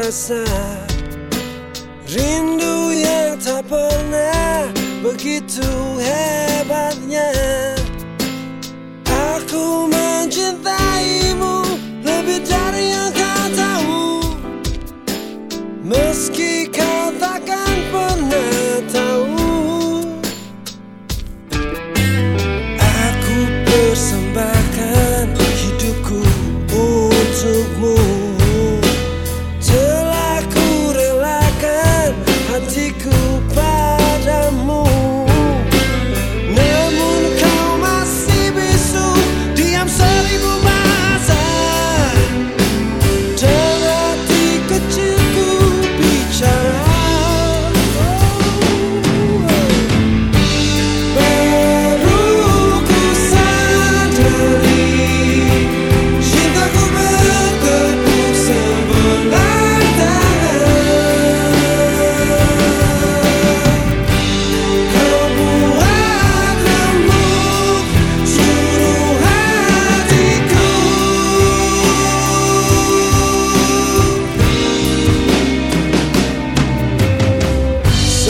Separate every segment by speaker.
Speaker 1: rasa. Rindu yang tak pernah begitu hebatnya. Aku mencintai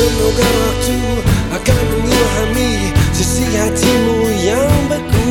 Speaker 1: Semoga waktu akan mengilhami sisi hatimu yang beku